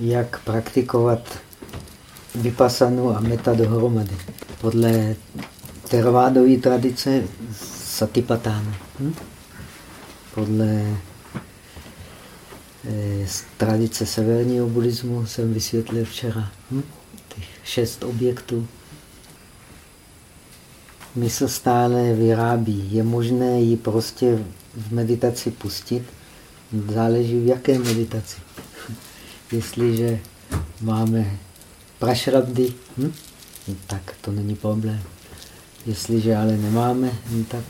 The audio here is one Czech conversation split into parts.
jak praktikovat vypasanu a meta dohromady. Podle teravádové tradice satipatána. Hm? Podle eh, tradice severního buddhismu jsem vysvětlil včera. Hm? Těch šest objektů. Mysl stále vyrábí. Je možné ji prostě v meditaci pustit. Záleží v jaké meditaci. Jestliže máme prašrabdy, hm? tak to není problém. Jestliže ale nemáme, hm, tak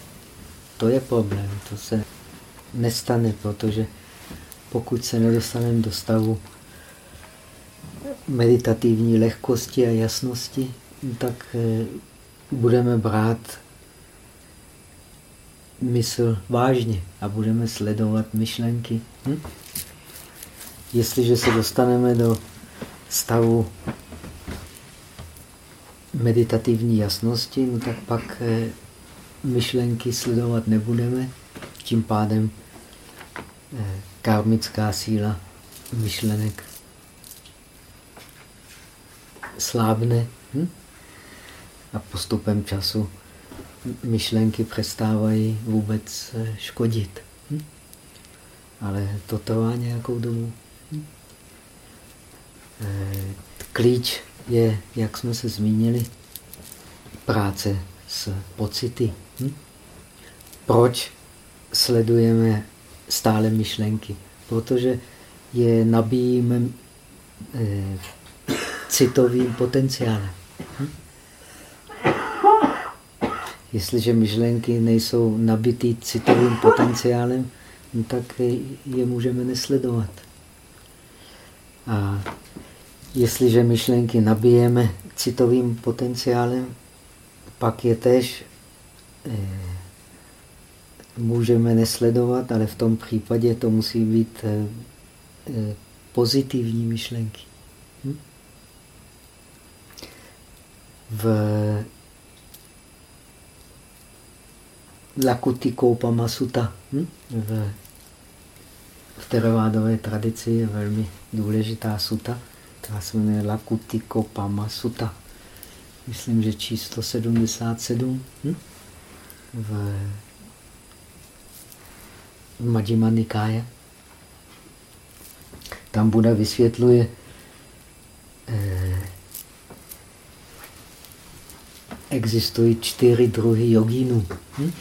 to je problém. To se nestane, protože pokud se nedostaneme do stavu meditativní lehkosti a jasnosti, hm, tak eh, budeme brát mysl vážně a budeme sledovat myšlenky. Hm? Jestliže se dostaneme do stavu meditativní jasnosti, no tak pak eh, myšlenky sledovat nebudeme. Tím pádem eh, karmická síla myšlenek slábne hm? a postupem času myšlenky přestávají vůbec eh, škodit. Hm? Ale to trvá nějakou dobu. Klíč je, jak jsme se zmínili, práce s pocity. Hm? Proč sledujeme stále myšlenky? Protože je nabíjíme eh, citovým potenciálem. Hm? Jestliže myšlenky nejsou nabitý citovým potenciálem, no tak je můžeme nesledovat. A Jestliže myšlenky nabijeme citovým potenciálem, pak je tež eh, můžeme nesledovat, ale v tom případě to musí být eh, eh, pozitivní myšlenky. Hm? V Lakuti Kopama Sutta, hm? v, v teravádové tradici je velmi důležitá suta, která se jmenuje Lakutiko Pamasuta. Myslím, že číslo 77 hm? v, v Majjima Nikáje. Tam Buda vysvětluje eh, existují čtyři druhy jogínů. Hm?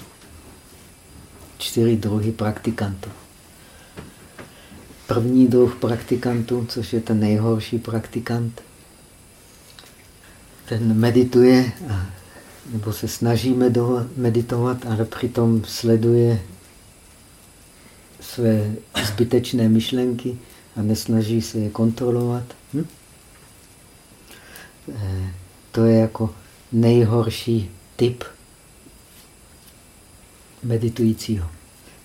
Čtyři druhy praktikantů. První druh praktikantů, což je ten nejhorší praktikant, ten medituje, nebo se snaží meditovat, ale přitom sleduje své zbytečné myšlenky a nesnaží se je kontrolovat. Hm? Eh, to je jako nejhorší typ meditujícího.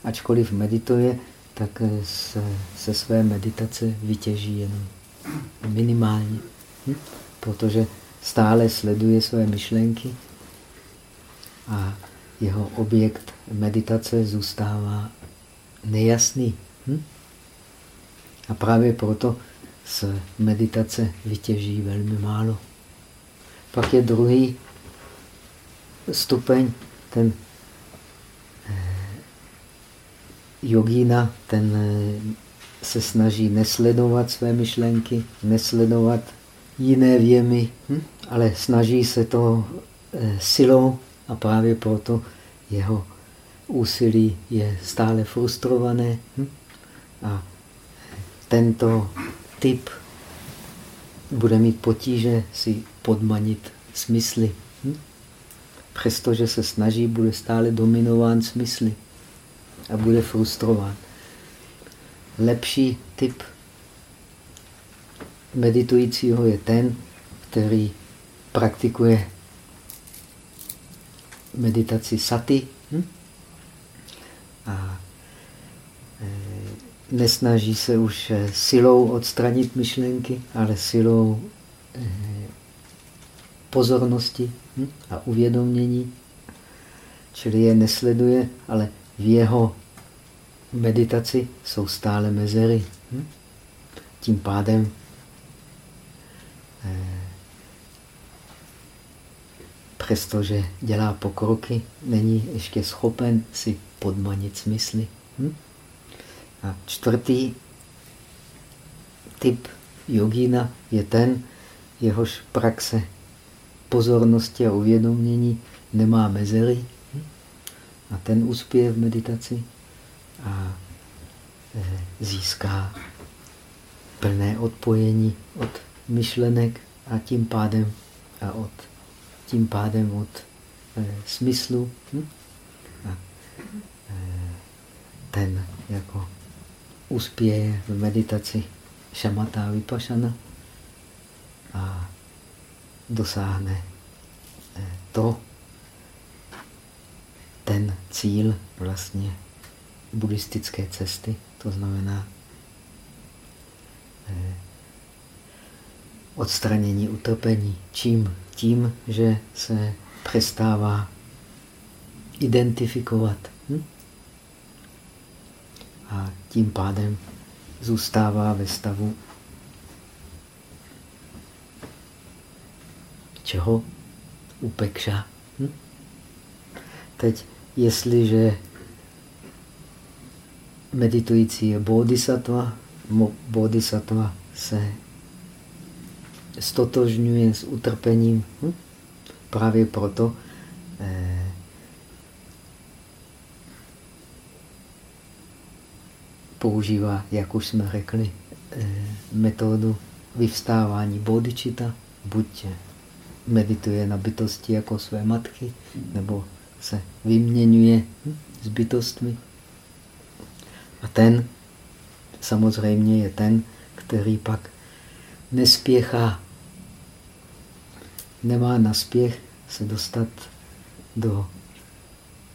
Ačkoliv medituje, tak se, se své meditace vytěží jenom minimálně, hm? protože stále sleduje své myšlenky a jeho objekt meditace zůstává nejasný. Hm? A právě proto se meditace vytěží velmi málo. Pak je druhý stupeň, ten jogína, ten eh, se snaží nesledovat své myšlenky, nesledovat jiné věmy, hm? ale snaží se to eh, silou a právě proto jeho úsilí je stále frustrované. Hm? A tento typ bude mít potíže si podmanit smysly. Hm? Přestože se snaží, bude stále dominován smysly a bude frustrován. Lepší typ meditujícího je ten, který praktikuje meditaci sati hm? a e, nesnaží se už e, silou odstranit myšlenky, ale silou e, pozornosti hm? a uvědomění. Čili je nesleduje, ale v jeho meditaci jsou stále mezery. Hm? Tím pádem eh, přestože dělá pokroky, není ještě schopen si podmanit smysly. Hm? A čtvrtý typ jogína je ten, jehož praxe pozornosti a uvědomění nemá mezery? A ten uspěje v meditaci a eh, získá plné odpojení od myšlenek a tím pádem a od, tím pádem od e, smyslu. Hm? A, e, ten jako uspěje v meditaci šamata vypašana a dosáhne e, to, ten cíl vlastně buddhistické cesty, to znamená Eh, odstranění utrpení. Čím? Tím, že se přestává identifikovat. Hm? A tím pádem zůstává ve stavu čeho? Upekša. Hm? Teď, jestliže meditující je bodhisattva, bodhisattva se stotožňuje s utrpením. Hm? Právě proto eh, používá, jak už jsme řekli, eh, metodu vyvstávání bodičita. Buď medituje na bytosti jako své matky, nebo se vyměňuje s bytostmi. A ten samozřejmě je ten, který pak nespěchá, nemá naspěch se dostat do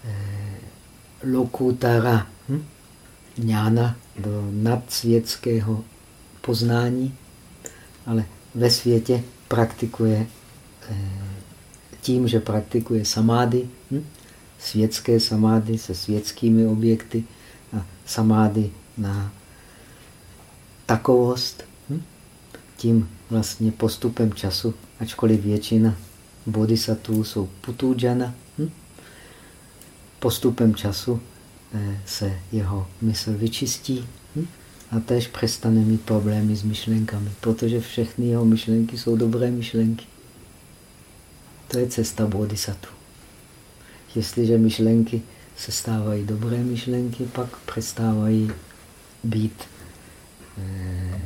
eh, lokutara, hm? do nadsvětského poznání, ale ve světě praktikuje eh, tím, že praktikuje samády, hm? světské samády se světskými objekty a samády na takovost, hm? tím vlastně postupem času, ačkoliv většina bodhisattvů jsou putujana, hm? postupem času eh, se jeho mysl vyčistí hm? a tež přestane mít problémy s myšlenkami, protože všechny jeho myšlenky jsou dobré myšlenky. To je cesta bodhisattva. Jestliže myšlenky se stávají dobré myšlenky, pak přestávají být Eh,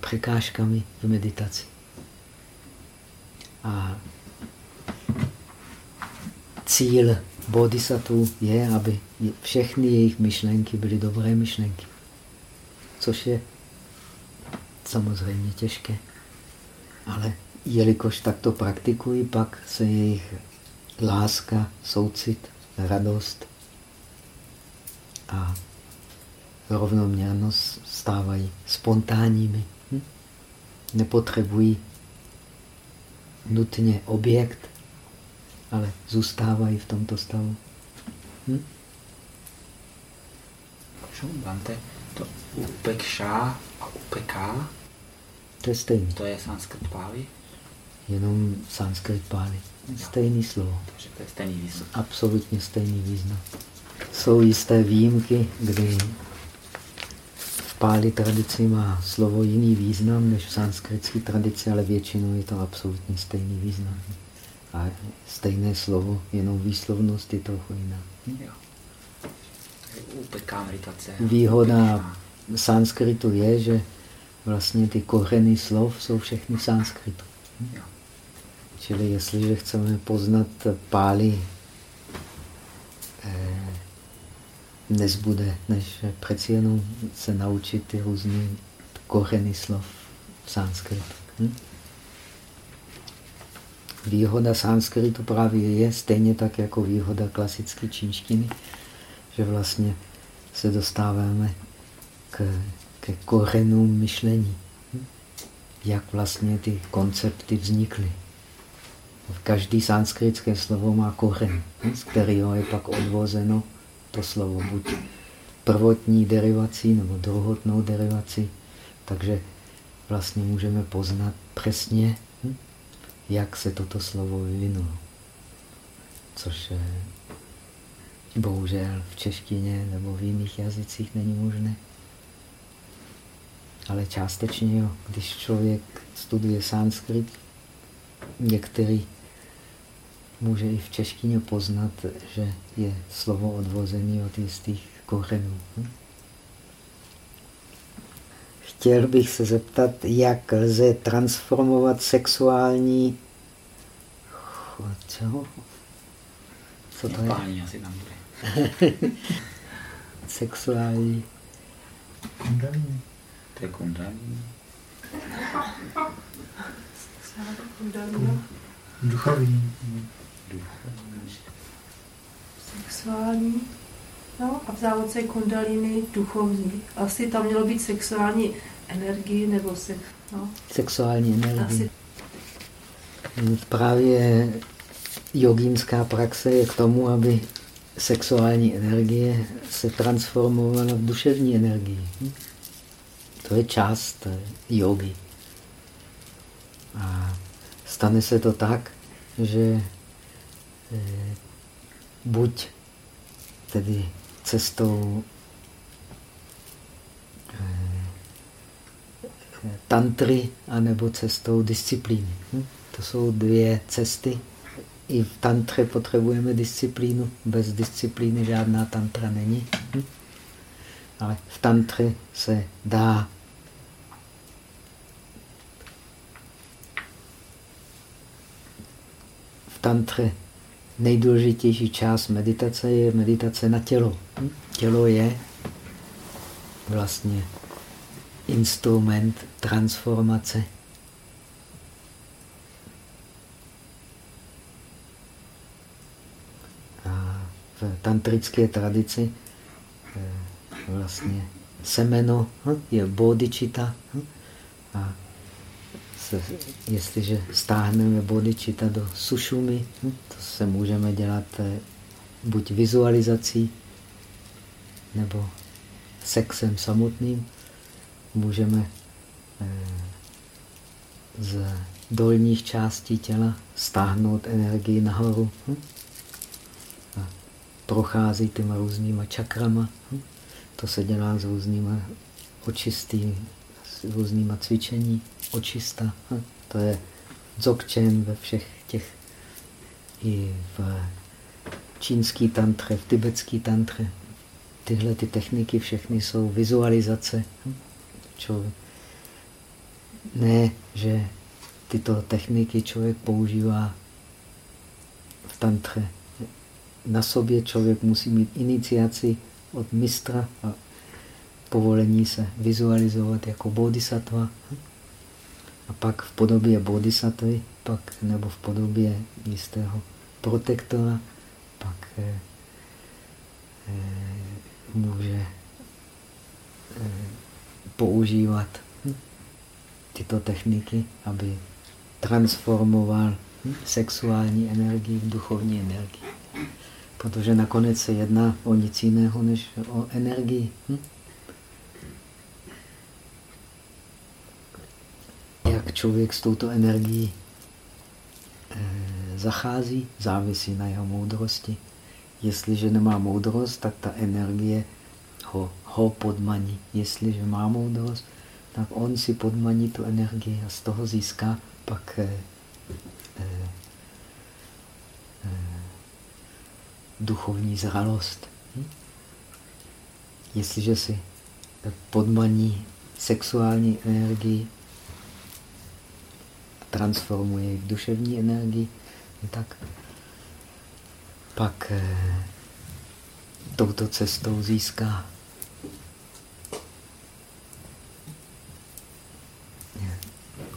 překážkami v meditaci. A cíl bodhisattva je, aby všechny jejich myšlenky byly dobré myšlenky. Což je samozřejmě těžké. Ale jelikož takto praktikují, pak se jejich láska, soucit, radost a rovnoměrnost stávají spontánními. Hm? Nepotřebují nutně objekt, ale zůstávají v tomto stavu. Hm? Bante, to upekša a upeká, to je stejný. To je sanskrit páli? Jenom sanskrit páli. Stejný slovo. Takže to je stejný význam. Absolutně stejný význam. Jsou jisté výjimky, kdy v páli tradici má slovo jiný význam než v sanskritské tradici, ale většinou je to absolutně stejný význam. A stejné slovo, jenom výslovnost je trochu jiná. Výhoda sanskritu je, že vlastně ty kořeny slov jsou všechny v sanskritu. Čili jestliže chceme poznat páli eh, nezbude, než přeci jenom se naučit ty různé kořeny slov v sanskritu. Hm? Výhoda sanskritu právě je stejně tak jako výhoda klasické čínštiny, že vlastně se dostáváme k, ke kořenům myšlení. Hm? Jak vlastně ty koncepty vznikly. Každý sanskritské slovo má kořen, z kterého je pak odvozeno to slovo buď prvotní derivací nebo druhotnou derivací Takže vlastně můžeme poznat přesně, hm, jak se toto slovo vyvinulo. Což eh, bohužel v češtině nebo v jiných jazycích není možné. Ale částečně jo, když člověk studuje sanskrit, některý může i v češtině poznat, že je slovo odvozené od jistých kořenů. Hm? Chtěl bych se zeptat, jak lze transformovat sexuální... Co? Co to je? asi tam bude. sexuální... Kundalini. To je kundalini. Duchovní. Sexuální. No a v závodce kundaliny duchovní. Asi tam mělo být sexuální energie nebo se, no. Sexuální energie. Asi. Právě jogínská praxe je k tomu, aby sexuální energie se transformovala v duševní energii. Hm? To je část jogy. A stane se to tak, že buď tedy cestou eh, tantry anebo cestou disciplíny. Hm? To jsou dvě cesty. I v tantře potřebujeme disciplínu. Bez disciplíny žádná tantra není. Hm? Ale v tantře se dá v tantře nejdůležitější část meditace je meditace na tělo. Hm? Tělo je vlastně instrument transformace. A v tantrické tradici eh, vlastně semeno hm, je bodhicitta hm? a se, jestliže stáhneme bodhicitta do sušumy, hm, to se můžeme dělat eh, buď vizualizací, nebo sexem samotným. Můžeme eh, z dolních částí těla stáhnout energii nahoru. Hm? A prochází těma různýma čakrama. Hm? To se dělá s různýma očistými, s různýma cvičení očista. Hm? To je dzogchen ve všech těch i v čínský tantře, v tibetský tantře. Tyhle ty techniky všechny jsou vizualizace. Člověk. Ne, že tyto techniky člověk používá v tantře. Na sobě člověk musí mít iniciaci od mistra a povolení se vizualizovat jako bodhisattva. A pak v podobě bodhisattvy, pak nebo v podobě jistého protektora, pak eh, eh, může eh, používat tyto techniky, aby transformoval sexuální energii v duchovní energii. Protože nakonec se jedná o nic jiného než o energii. Jak člověk s touto energií eh, zachází, závisí na jeho moudrosti. Jestliže nemá moudrost, tak ta energie ho, ho podmaní. Jestliže má moudrost, tak on si podmaní tu energii a z toho získá pak eh, eh, eh, duchovní zralost. Hm? Jestliže si podmaní sexuální energii, transformuje v duševní energii, tak pak eh, touto cestou získá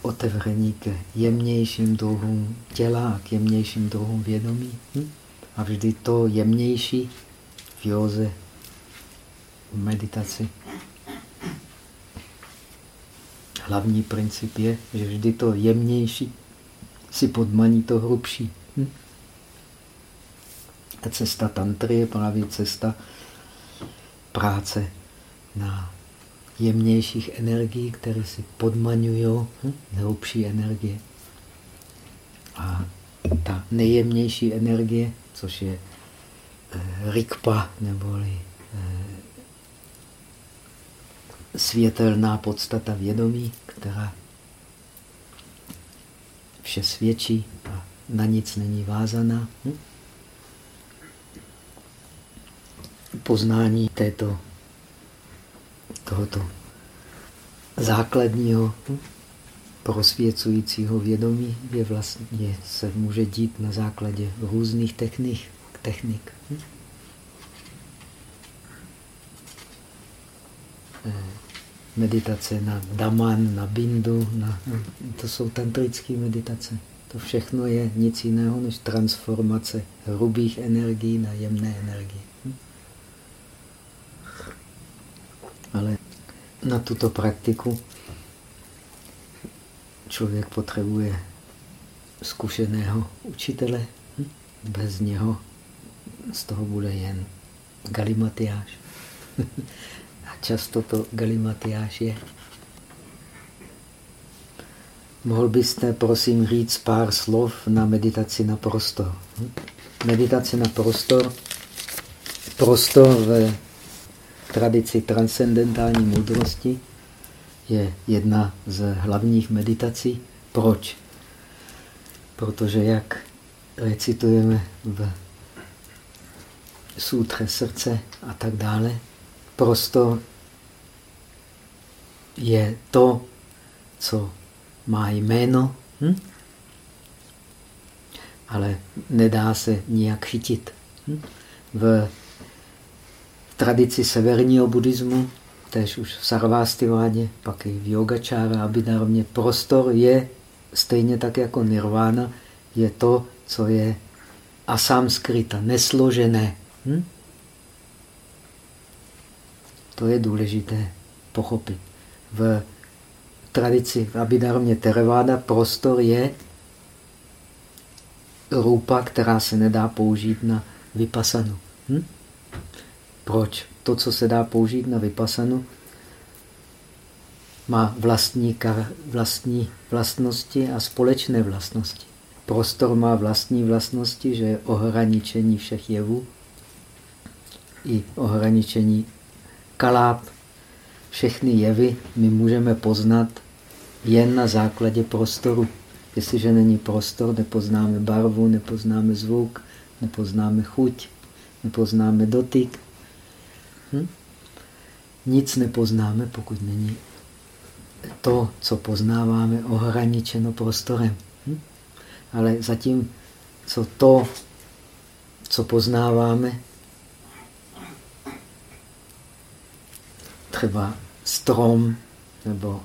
otevření k jemnějším druhům těla a k jemnějším druhům vědomí. Hm? A vždy to jemnější v józe, v meditaci. Hlavní princip je, že vždy to jemnější si podmaní to hrubší. Hm? A cesta tantry je právě cesta práce na jemnějších energií, které si podmaňují hm, hrubší energie. A ta nejjemnější energie, což je eh, rikpa, neboli eh, světelná podstata vědomí, která vše svědčí a na nic není vázaná. Hm? Poznání této, tohoto základního hm? prosvěcujícího vědomí je vlastně, se může dít na základě různých technik. technik. Hm? Meditace na daman, na bindu, na, to jsou tantrické meditace. To všechno je nic jiného než transformace hrubých energií na jemné energie. Hm? Ale na tuto praktiku člověk potřebuje zkušeného učitele. Hm? Bez něho z toho bude jen galimatiáš. Často to galimatiáš je. Mohl byste, prosím, říct pár slov na meditaci na prostor. Meditace na prostor. Prostor v tradici transcendentální moudrosti je jedna z hlavních meditací. Proč? Protože jak recitujeme v sutře srdce a tak dále, prostor je to, co má jméno, hm? ale nedá se nijak chytit. Hm? V tradici severního buddhismu tež už v Sarvástivádě, pak i v yogačára, abhidharmě, prostor je stejně tak jako nirvana, je to, co je asamskrita, nesložené. Hm? To je důležité pochopit. V tradici v Abhidharmě Theravada prostor je rupa, která se nedá použít na vypasanu. Hm? Proč? to, co se dá použít na vypasanu, má vlastní, vlastní vlastnosti a společné vlastnosti. Prostor má vlastní vlastnosti, že je ohraničení všech jevů i ohraničení kaláb. Všechny jevy my můžeme poznat jen na základě prostoru. Jestliže není prostor, nepoznáme barvu, nepoznáme zvuk, nepoznáme chuť, nepoznáme dotyk, Hm? Nic nepoznáme, pokud není to, co poznáváme, ohraničeno prostorem. Hm? Ale zatím, co to, co poznáváme, třeba strom nebo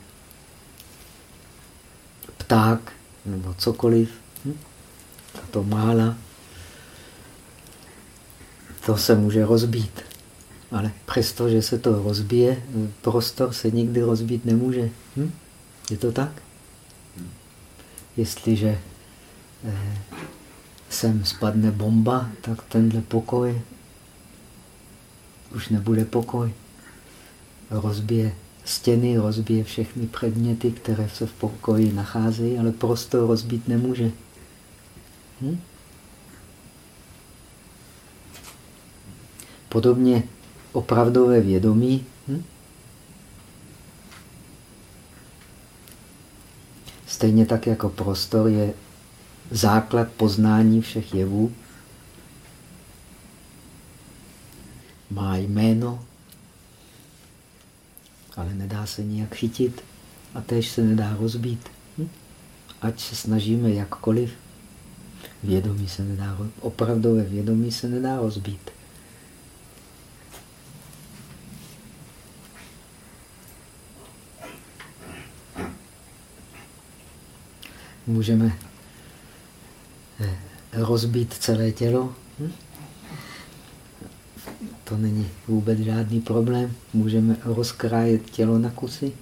pták nebo cokoliv, hm? to mála, to se může rozbít. Ale přesto, že se to rozbije, prostor se nikdy rozbít nemůže. Hm? Je to tak? Jestliže eh, sem spadne bomba, tak tenhle pokoj už nebude pokoj. Rozbije stěny, rozbije všechny předměty, které se v pokoji nacházejí, ale prostor rozbít nemůže. Hm? Podobně opravdové vědomí hm? stejně tak jako prostor je základ poznání všech jevů, má jméno, ale nedá se nijak chytit a též se nedá rozbít. Hm? Ať se snažíme jakkoliv, vědomí se nedá, opravdové vědomí se nedá rozbít. můžeme eh, rozbít celé tělo. Hm? To není vůbec žádný problém. Můžeme rozkrájet tělo na kusy.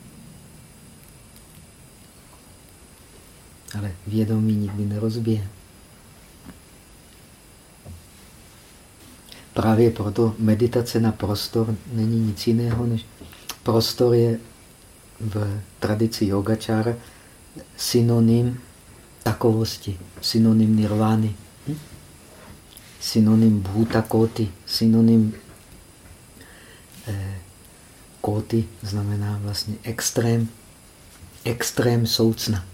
Ale vědomí nikdy nerozbije. Právě proto meditace na prostor není nic jiného než prostor je v tradici yogačára synonym takovosti, synonym nirvány, hm? synonym bhuta kóty, synonym kóty znamená vlastně extrém, extrém soucna.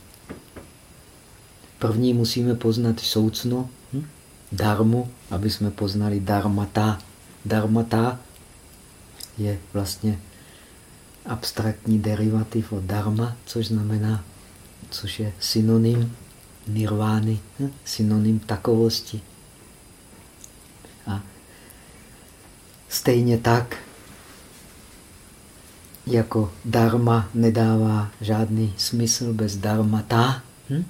První musíme poznat soucno, hm? darmu, aby jsme poznali dharmata. Dharmata je vlastně abstraktní derivativ od dharma, což znamená, což je synonym nirvány, hm? synonym takovosti. A stejně tak, jako dharma nedává žádný smysl bez dharmata, hm?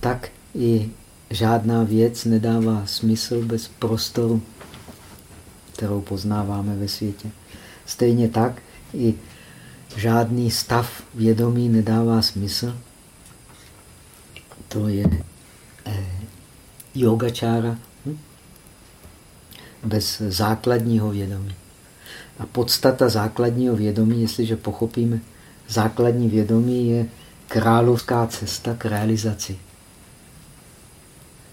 tak i žádná věc nedává smysl bez prostoru, kterou poznáváme ve světě. Stejně tak i žádný stav vědomí nedává smysl. To je eh, yogačára hm? bez základního vědomí. A podstata základního vědomí, jestliže pochopíme, základní vědomí je královská cesta k realizaci.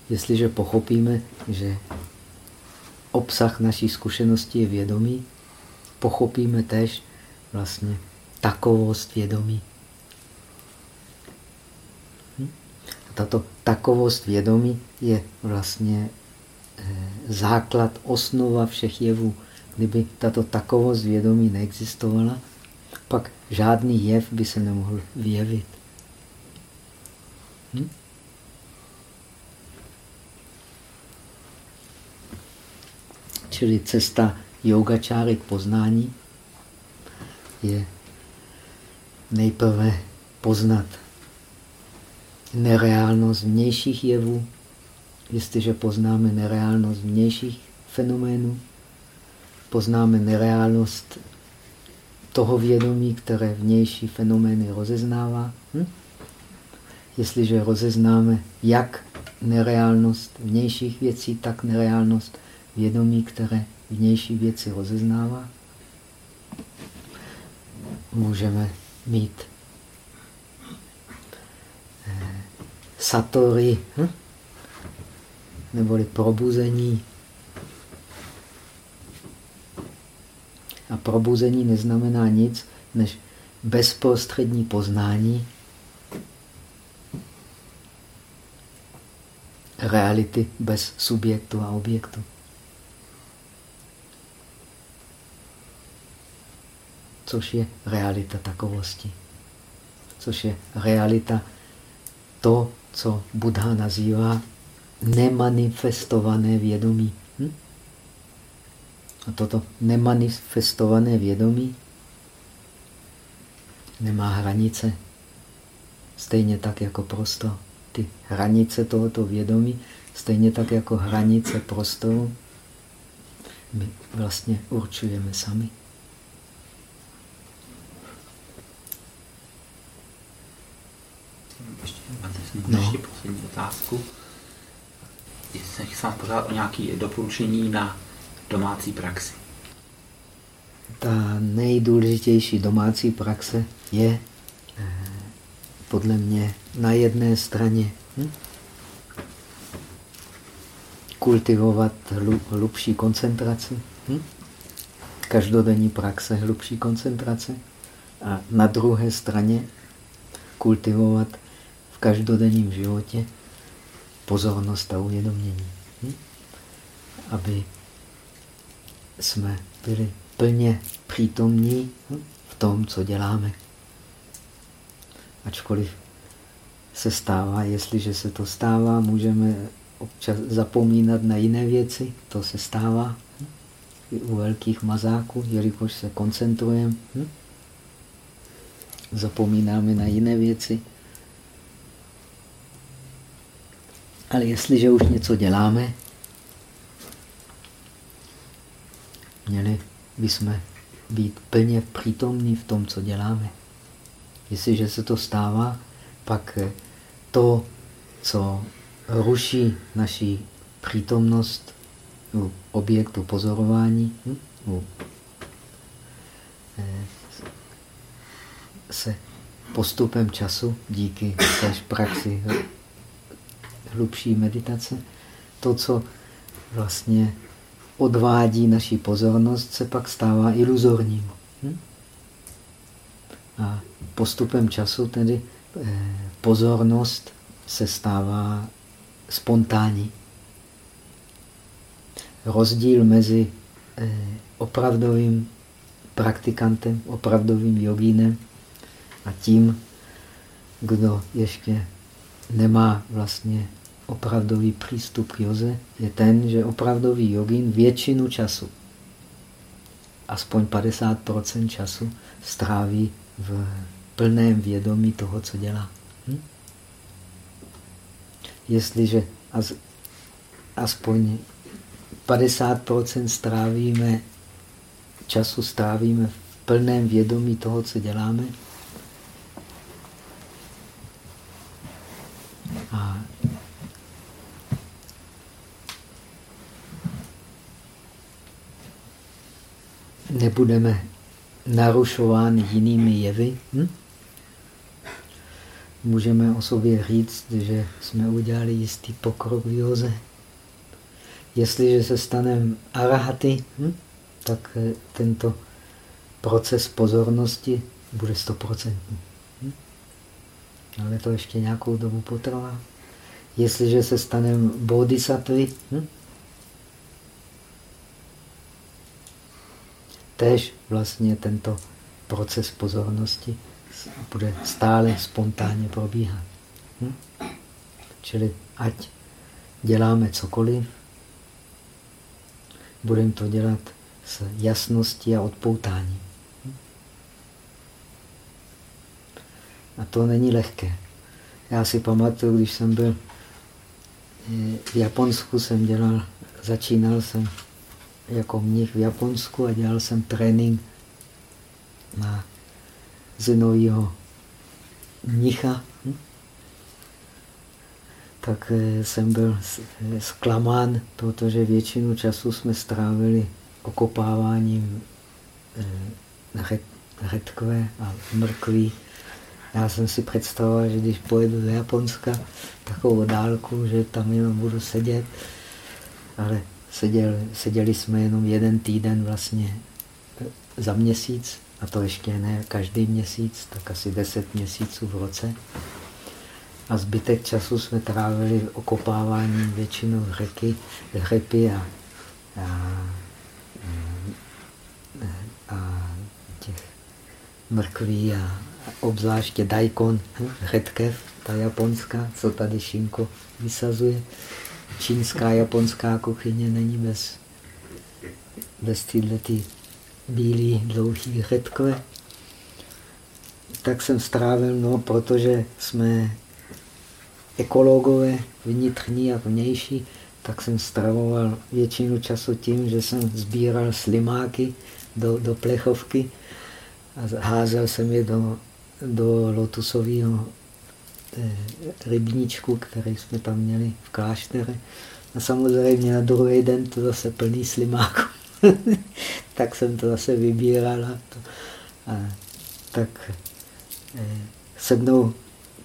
Jestliže pochopíme, že obsah naší zkušenosti je vědomí, pochopíme tež vlastně takovost vědomí. Hm? Tato takovost vědomí je vlastně eh, základ, osnova všech jevů. Kdyby tato takovost vědomí neexistovala, pak žádný jev by se nemohl vyjevit. Hm? Čili cesta yogačáry k poznání je nejprve poznat nereálnost vnějších jevů. Jestliže poznáme nereálnost vnějších fenoménů, poznáme nereálnost toho vědomí, které vnější fenomény rozeznává. Hm? Jestliže rozeznáme jak nereálnost vnějších věcí, tak nereálnost vědomí, které vnější věci rozeznává, můžeme mít eh, satori, hm? neboli probuzení. A probuzení neznamená nic, než bezprostřední poznání reality bez subjektu a objektu. což je realita takovosti. Což je realita to, co Buddha nazývá nemanifestované vědomí. A toto nemanifestované vědomí nemá hranice. Stejně tak jako prostor. Ty hranice tohoto vědomí, stejně tak jako hranice prostoru, my vlastně určujeme sami. no. ještě poslední otázku. Jestli se pořád o nějaké doporučení na domácí praxi. Ta nejdůležitější domácí praxe je eh, podle mě na jedné straně hm? kultivovat hlubší koncentraci, hm? každodenní praxe hlubší koncentrace a na druhé straně kultivovat v každodenním životě pozornost a uvědomění. Hm? Aby jsme byli plně přítomní v tom, co děláme. Ačkoliv se stává, jestliže se to stává, můžeme občas zapomínat na jiné věci, to se stává i u velkých mazáků, jelikož se koncentrujeme, zapomínáme na jiné věci. Ale jestliže už něco děláme, měli bychom být plně přítomní v tom, co děláme. Jestliže se to stává, pak to, co ruší naši přítomnost u objektu pozorování, hm, u eh, se postupem času, díky též praxi hlubší meditace, to, co vlastně odvádí naši pozornost, se pak stává iluzorním. Hm? A postupem času tedy eh, pozornost se stává spontánní. Rozdíl mezi eh, opravdovým praktikantem, opravdovým jogínem a tím, kdo ještě nemá vlastně opravdový přístup k joze, je ten, že opravdový jogín většinu času, aspoň 50% času, stráví v plném vědomí toho, co dělá. Hm? Jestliže as, aspoň 50% strávíme, času strávíme v plném vědomí toho, co děláme, a nebudeme narušovány jinými jevy, hm? můžeme o sobě říct, že jsme udělali jistý pokrok v józe. Jestliže se staneme arahaty, hm? tak eh, tento proces pozornosti bude stoprocentní. Hm? Ale to ještě nějakou dobu potrvá. Jestliže se staneme bodhisattvy, hm? Tež vlastně tento proces pozornosti bude stále spontánně probíhat. Hm? Čili ať děláme cokoliv, budeme to dělat s jasností a odpoutáním. Hm? A to není lehké. Já si pamatuju, když jsem byl eh, v Japonsku, jsem dělal, začínal jsem jako mnich v Japonsku a dělal jsem trénink na zinového mnicha. Hm? Tak eh, jsem byl eh, zklamán, protože většinu času jsme strávili okopáváním eh, redkve a mrkví. Já jsem si představoval, že když pojedu do Japonska, takovou dálku, že tam jenom budu sedět, ale seděl, seděli jsme jenom jeden týden vlastně za měsíc, a to ještě ne každý měsíc, tak asi deset měsíců v roce. A zbytek času jsme trávili okopáváním většinou řeky, řepy a, a, a těch mrkví a obzvláště daikon, řetkev, ta japonská, co tady Šinko vysazuje čínská, japonská kuchyně není bez, bez tyhle bílý, dlouhý řetkové. Tak jsem strávil, no, protože jsme ekologové, vnitřní a vnější, tak jsem stravoval většinu času tím, že jsem sbíral slimáky do, do plechovky a házel jsem je do, do lotusového rybníčku, který jsme tam měli v kláštere. A samozřejmě na druhý den to zase plný slimáku. tak jsem to zase vybíral. A to, a, tak eh, se mnou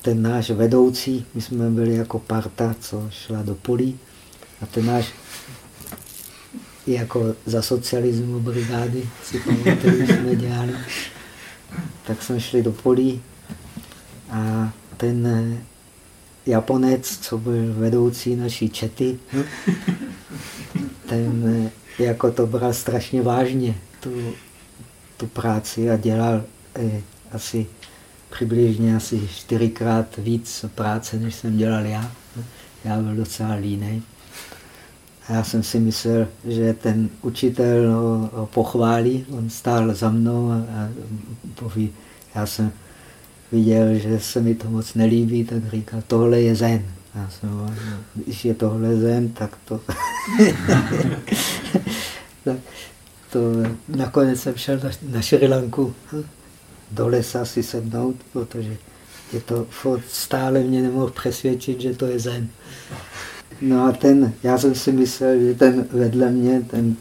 ten náš vedoucí, my jsme byli jako parta, co šla do polí, a ten náš jako za socialismu brigády, si pamatuju, jsme dělali, tak jsme šli do polí a ten Japonec, co byl vedoucí naší čety, ten jako to bral strašně vážně, tu, tu práci a dělal eh, asi přibližně asi čtyřikrát víc práce, než jsem dělal já. Já byl docela línej. A já jsem si myslel, že ten učitel ho, ho pochválí, on stál za mnou a, a poví, já jsem viděl, že se mi to moc nelíbí, tak říkal, tohle je zen. Já jsem no, když je tohle zen, tak to... tak to nakonec jsem šel na, na Lanku do lesa si sednout, protože je to stále mě nemohl přesvědčit, že to je zen. No a ten, já jsem si myslel, že ten vedle mě, ten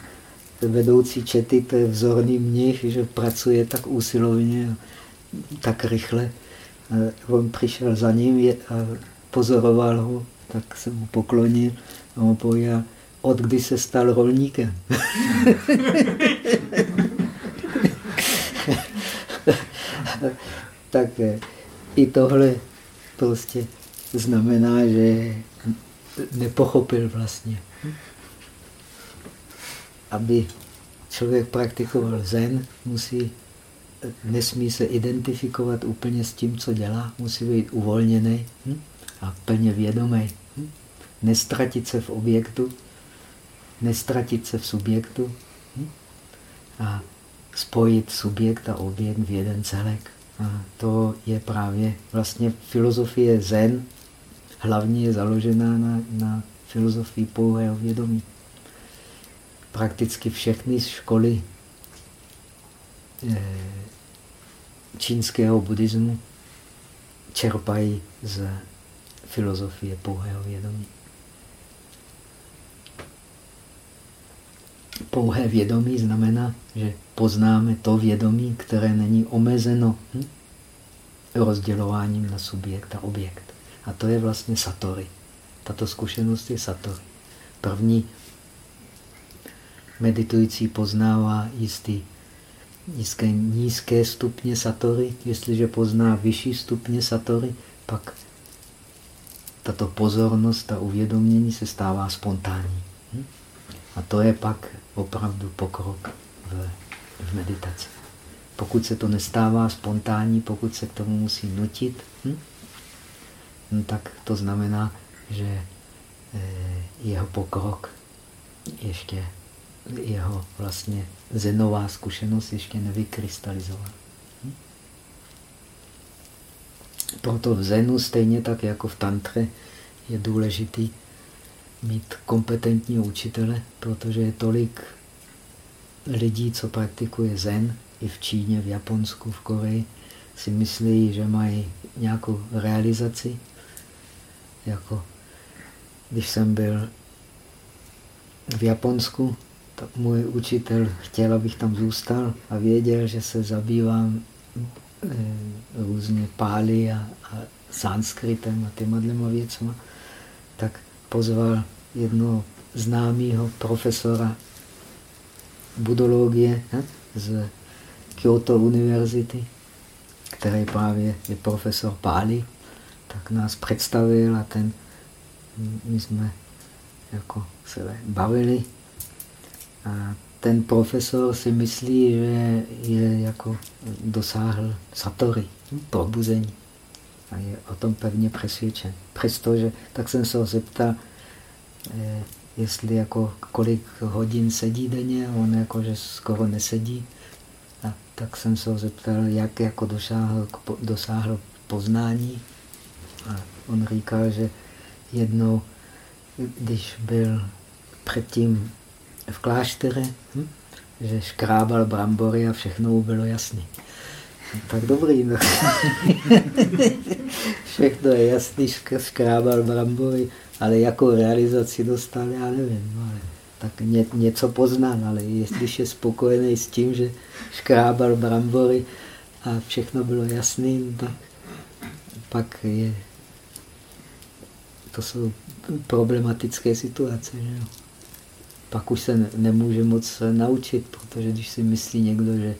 vedoucí čety, to je vzorný mnich, že pracuje tak úsilovně, tak rychle. On přišel za ním a pozoroval ho, tak se mu poklonil a on pověděl, od kdy se stal rolníkem. tak i tohle prostě znamená, že nepochopil vlastně. Aby člověk praktikoval zen, musí, nesmí se identifikovat úplně s tím, co dělá, musí být uvolněný hm? a plně vědomý. Hm? Nestratit se v objektu, nestratit se v subjektu hm? a spojit subjekt a objekt v jeden celek. A to je právě vlastně filozofie zen, hlavně je založená na, na filozofii pouhého vědomí. Prakticky všechny školy eh, čínského buddhismu čerpají z filozofie pouhého vědomí. Pouhé vědomí znamená, že poznáme to vědomí, které není omezeno hm? rozdělováním na subjekt a objekt. A to je vlastně satori. Tato zkušenost je satori. První meditující poznává jistý, jisté nízké stupně satori. Jestliže pozná vyšší stupně satori, pak tato pozornost a uvědomění se stává spontánní. Hm? A to je pak opravdu pokrok v, v meditaci. Pokud se to nestává spontánní, pokud se k tomu musí nutit, hm? no tak to znamená, že eh, jeho pokrok ještě jeho vlastně zenová zkušenost ještě nevykrystalizovala. Proto v zenu, stejně tak jako v tantře, je důležitý mít kompetentní učitele, protože je tolik lidí, co praktikuje zen, i v Číně, v Japonsku, v Koreji, si myslí, že mají nějakou realizaci. Jako když jsem byl v Japonsku, tak můj učitel chtěl, abych tam zůstal a věděl, že se zabývám e, různě pály a, a sanskritem a těma dvěma věcma, tak pozval jednoho známého profesora budologie ne? z Kyoto univerzity, který právě je profesor Páli, tak nás představil a ten, my jsme jako se bavili ten profesor si myslí, že je jako dosáhl satori, probuzení. A je o tom pevně přesvědčen. Přestože, tak jsem se ho zeptal, eh, jestli jako kolik hodin sedí denně, on jako, že skoro nesedí. A tak jsem se ho zeptal, jak jako dosáhl, dosáhl poznání. A on říkal, že jednou, když byl předtím v kláštere, hm, že škrábal brambory a všechno mu bylo jasné. Tak dobrý, no. všechno je jasný, škrábal brambory, ale jakou realizaci dostal, já nevím. No, ale tak ně, něco poznal, ale když je spokojený s tím, že škrábal brambory a všechno bylo jasné, no tak pak je... To jsou problematické situace. Že jo? Pak už se nemůže moc naučit, protože když si myslí někdo, že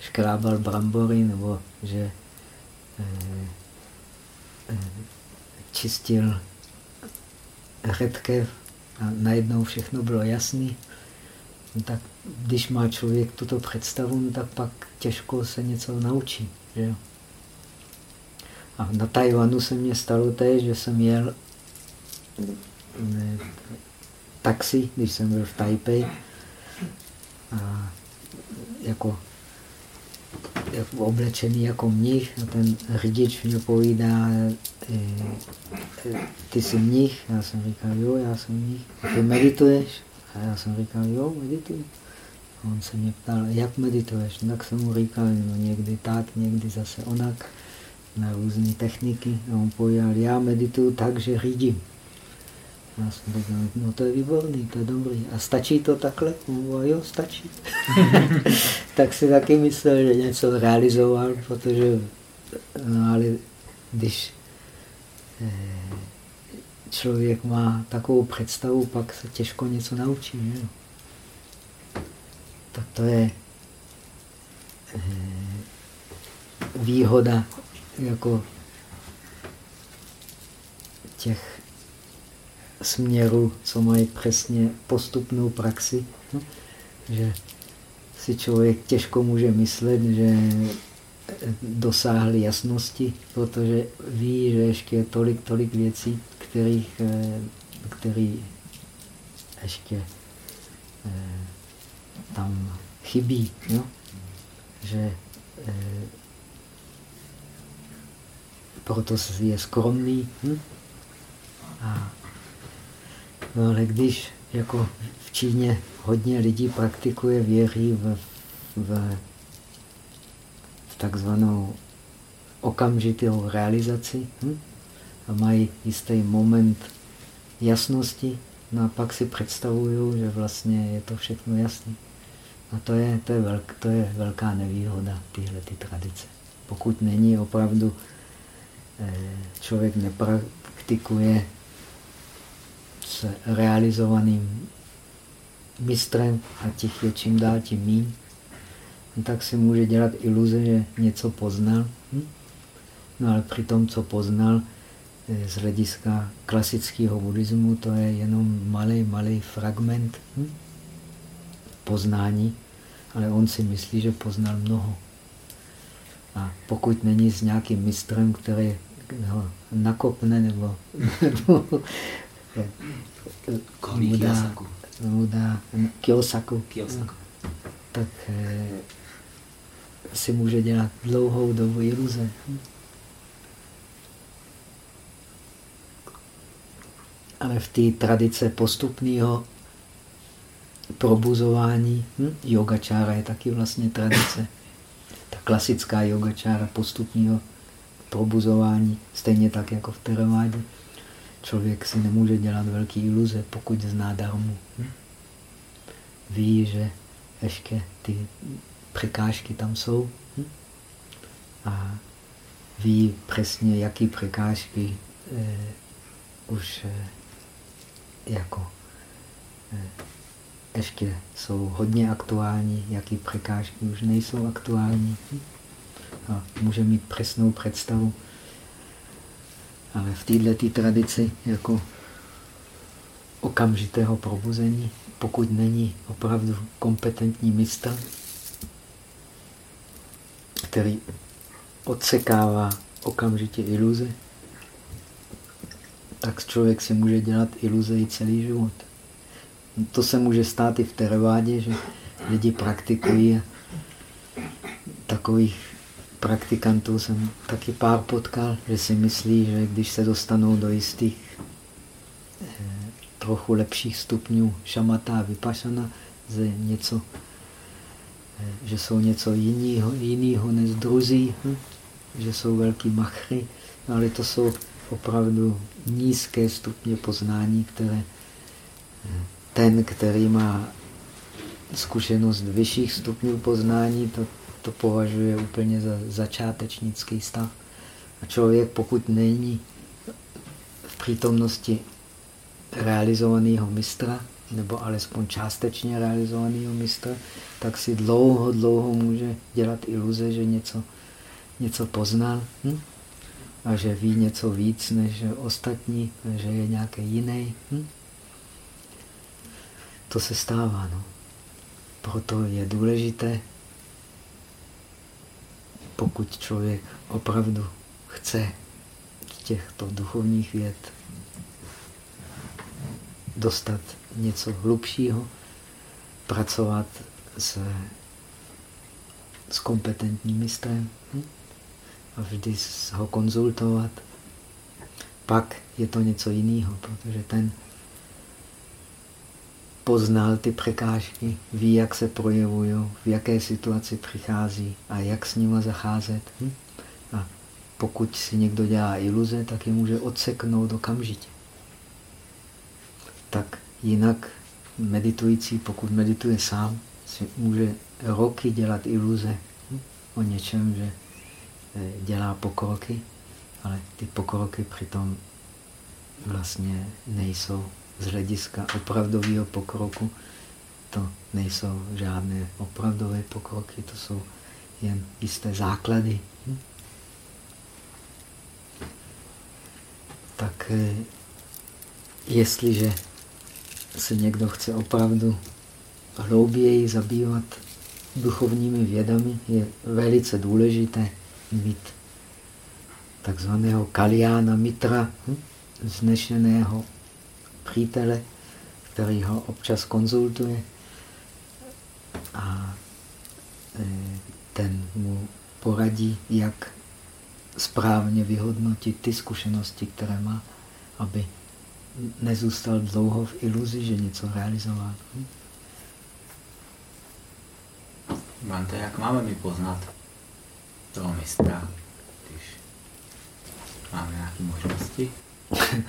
škrábal brambory nebo že eh, eh, čistil redkev a najednou všechno bylo jasné, no tak když má člověk tuto představu, no tak pak těžko se něco naučí. Že? A na Tajvanu se mně stalo též, že jsem jel taxi, když jsem byl v Taipei. A jako, jako oblečený jako mnich a ten řidič mě povídá, e, e, ty jsi mnich? Já jsem říkal, jo, já jsem mnich. Ty medituješ? A já jsem říkal, jo, medituji. A on se mě ptal, jak medituješ? Tak jsem mu říkal, no někdy tak, někdy zase onak, na různé techniky. A on povídal, já medituju tak, že řídím. Já jsem říkal, no to je výborný, to je dobrý. A stačí to takhle? No jo, stačí. tak si taky myslel, že něco realizoval, protože no, ale když eh, člověk má takovou představu, pak se těžko něco naučí. Že? Tak to je eh, výhoda jako těch směrů, co mají přesně postupnou praxi, no, že si člověk těžko může myslet, že dosáhli jasnosti, protože ví, že ještě je tolik, tolik věcí, kterých, eh, který ještě eh, tam chybí. Jo? Že eh, proto je skromný. Hm? A, no ale když jako v Číně hodně lidí praktikuje, věří v, v, v takzvanou okamžitou realizaci hm? a mají jistý moment jasnosti, no a pak si představují, že vlastně je to všechno jasné. A to je, to je, velk, to je velká nevýhoda tyhle ty tradice. Pokud není opravdu eh, člověk nepraktikuje s realizovaným mistrem a těch je čím dál tím míň, no tak si může dělat iluze, že něco poznal. Hm? No ale při tom, co poznal, eh, z hlediska klasického buddhismu, to je jenom malý, malý fragment hm? poznání, ale on si myslí, že poznal mnoho. A pokud není s nějakým mistrem, který ho nakopne nebo, nebo mu dá, mu dá Kyosaku, Kyosaku. tak eh, si může dělat dlouhou dobu iluze. Ale v té tradice postupného probuzování, hm? yogačára je taky vlastně tradice. Ta klasická yogačára postupného probuzování, stejně tak jako v teravádě. Člověk si nemůže dělat velké iluze, pokud zná darmu. Hm? Ví, že ještě ty překážky tam jsou hm? a ví přesně, jaký překážky eh, už eh, jako eh, ještě jsou hodně aktuální, jaký překážky už nejsou aktuální. Hm? A může mít přesnou představu ale v této tradici jako okamžitého probuzení, pokud není opravdu kompetentní mistr, který odsekává okamžitě iluze, tak člověk si může dělat iluze i celý život. To se může stát i v teravádě, že lidi praktikují takových praktikantů jsem taky pár potkal, že si myslí, že když se dostanou do jistých eh, trochu lepších stupňů šamata a vypašana, že, něco, eh, že jsou něco jiného, jiného než druzí, hm? že jsou velký machry, ale to jsou opravdu nízké stupně poznání, které eh, ten, který má zkušenost vyšších stupňů poznání, to to považuje úplně za začátečnický stav. A člověk, pokud není v přítomnosti realizovaného mistra, nebo alespoň částečně realizovaného mistra, tak si dlouho, dlouho může dělat iluze, že něco, něco poznal hm? a že ví něco víc než ostatní, že je nějaký jiný. Hm? To se stává. No. Proto je důležité pokud člověk opravdu chce z těchto duchovních věd dostat něco hlubšího, pracovat s, s kompetentním mistrem hm? a vždy ho konzultovat, pak je to něco jiného, protože ten poznal ty překážky, ví, jak se projevují, v jaké situaci přichází a jak s nimi zacházet. Hm? A pokud si někdo dělá iluze, tak je může odseknout okamžitě. tak jinak meditující, pokud medituje sám, si může roky dělat iluze o něčem, že eh, dělá pokroky, ale ty pokroky přitom vlastně nejsou z hlediska opravdového pokroku, to nejsou žádné opravdové pokroky, to jsou jen jisté základy. Tak eh, jestliže se někdo chce opravdu hlouběji zabývat duchovními vědami, je velice důležité mít takzvaného Kaliána Mitra, hm? znešeného přítele, který ho občas konzultuje a e, ten mu poradí, jak správně vyhodnotit ty zkušenosti, které má, aby nezůstal dlouho v iluzi, že něco realizoval. Hm? Bante, jak máme mi poznat toho mistra, když máme nějaké možnosti?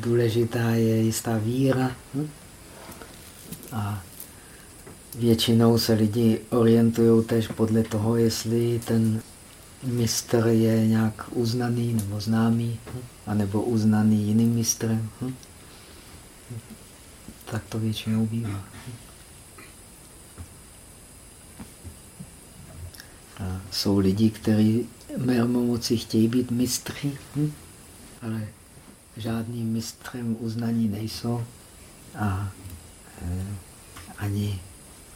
Důležitá je jistá víra. A většinou se lidi orientují tež podle toho, jestli ten mistr je nějak uznaný nebo známý, anebo uznaný jiným mistrem. Tak to většinou bývá. A jsou lidi, kteří moci chtějí být mistry, hm? Ale žádným mistrem uznaní nejsou a eh, ani